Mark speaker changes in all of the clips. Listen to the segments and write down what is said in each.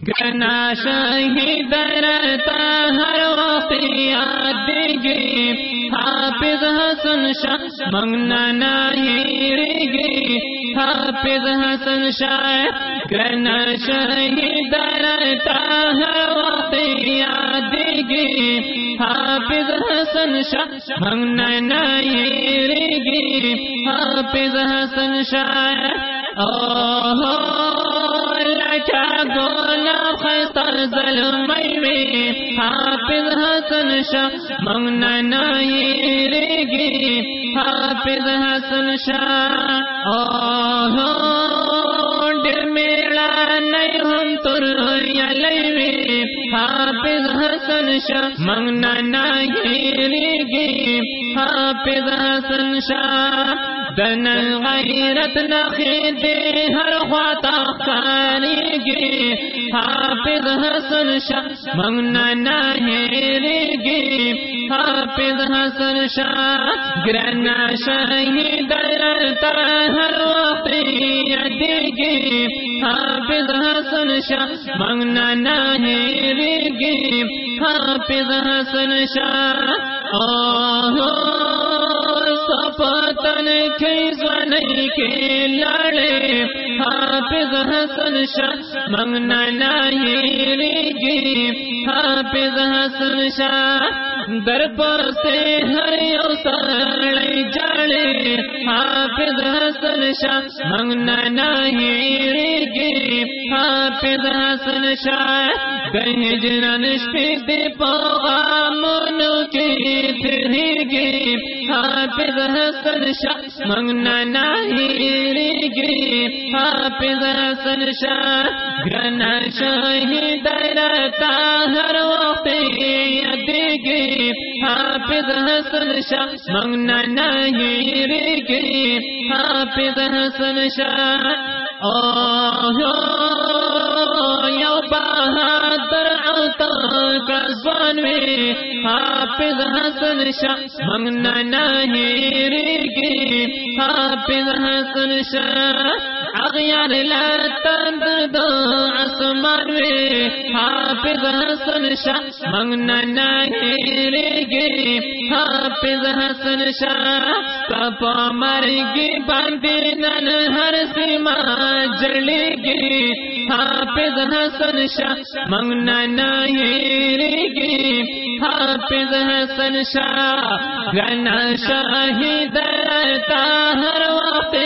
Speaker 1: گنا شہید رہتا ہر وقت یاد گی حافظ حسن شاہ منگنا نہیں گی حافظ حسن شاہ گنا شہید رہتا ہر وقت یاد گی حافظ حسن شاہ منگنا نہیں گی حافظ حسن شاہ او لکھا گولا خیستر ظلم میں حافظ حسن شاہ منگنا نہیں گی حافظ حسن شاہ ڈر میرا نہیں ہم تر میں حافظ حسن شاہ منگنا نہیں گی حافظ حسن شاہ دن غیرت نخید ہر خواتا خانی گی حافظ حسن شاہ منگنا نہیں گی حافظ حسن شاہ گرنا شاہی درتا ہر وقت گی حافظ حسن شاہ منگنا نہیں گی حافظ حسن شاہ پتن کے کھیزن کے لڑے، حافظ حسن شاہ منگنا نہیں گی جی، حافظ حسن شاہ در پر سے ہر سڑ جڑے حافظ حسن شاہ۔ منگنا نہیں گی حافظ حسن شاہ۔ گہج رنش پہ حافظ حسن شاہ۔ منگنا نہیں حافظ حسن شاہ۔ گرنا شاہی درتا، ہر وقت حافظ حسن شاہ منگنا نہیں رے گی حافظ حسن شاہ۔ یو بہادر عطا کا زبان میں حافظ حسن شاہ منگنا نہیں رے گی حافظ حسن شاہ۔ اغیار لا دو عثمان میں حافظ حسن شاہ، منگنا نہیں گی حافظ حسن شاہ کپا مر گی باندھی نن ہر سیما جڑے گی حافظ حسن شاہ، منگنا نہیں گی حافظ حسن شاہ گنا شاہد رہتا ہر وقت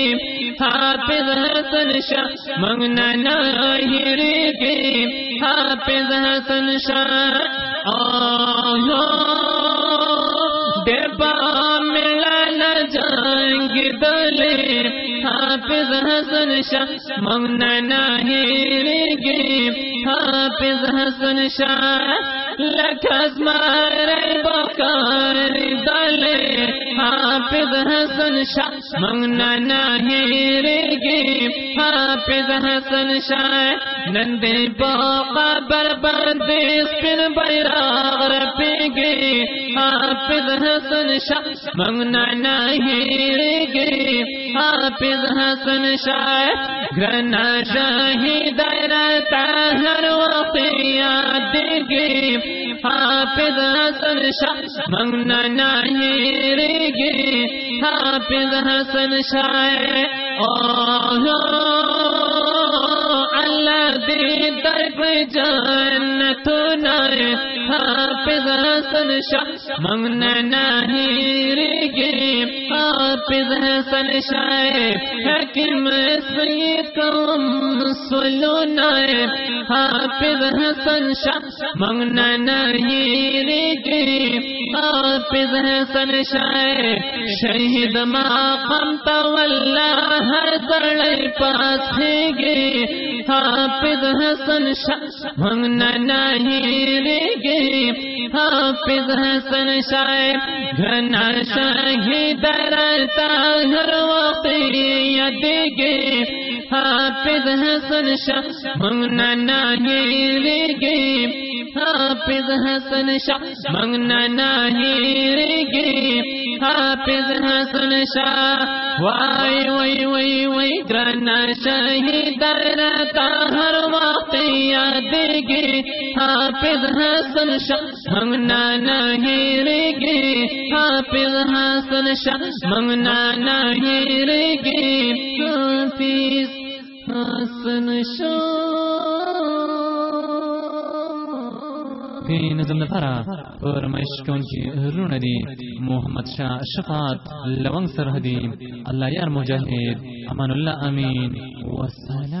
Speaker 1: یدے حافظ حسن شاہ، منگنا نہیں گی حافظ حسن شاہ۔ ڈبا ملا نہ جائیں گے دلے حافظ حسن شاہ، منگنا نہیں گی حافظ حسن شاہ۔ لکھس مارے بکار دلے۔ حافظ حسن شاہ منگنا نہیں گی حافظ حسن شاہ، نندے باقا بربند سپن بیراغ پہ گی حافظ حسن شاہ۔ منگنا نہیں گی حافظ حسن شاہ، گرنا شاہی درتا ہر وقت یاد گی حافظ حسن شاہ۔ منگنا نہیں گی حافظ حسن شاہ اللہ دے در پہ جنت نائے حافظ حسن شاہ، منگنا نہیں گی حافظ حسن شاہ حکم کم سلو نائے حافظ حسن شاہ منگنا نہیں گی حافظ حسن شاہ شہید ماقم تولا ہر سڑے پاس گی حافظ حسن شاہ منگنا نہیں گی حافظ حسن شاہ گھنا شاہی درتا ہر وقت یاد گی حافظ حسن شاہ منگنا نہیں گے حافظ حسن شاہ، منگنا نہیں گے حافظ حسن شاہ۔ وائی وئی وئی وئی کرنا شہید رہتا ہر وقت یاد گے حافظ حسن شاہ۔ منگنا نہیں گے حافظ حسن شاہ، منگنا نہیں گے حافظ حسن شاہ۔
Speaker 2: دې نظم لپاره فرمایش کوونکی جی، رونه دي محمد شاه شفاعت لونګ سرحدي الله یار مجاهد امان الله امین، والسلام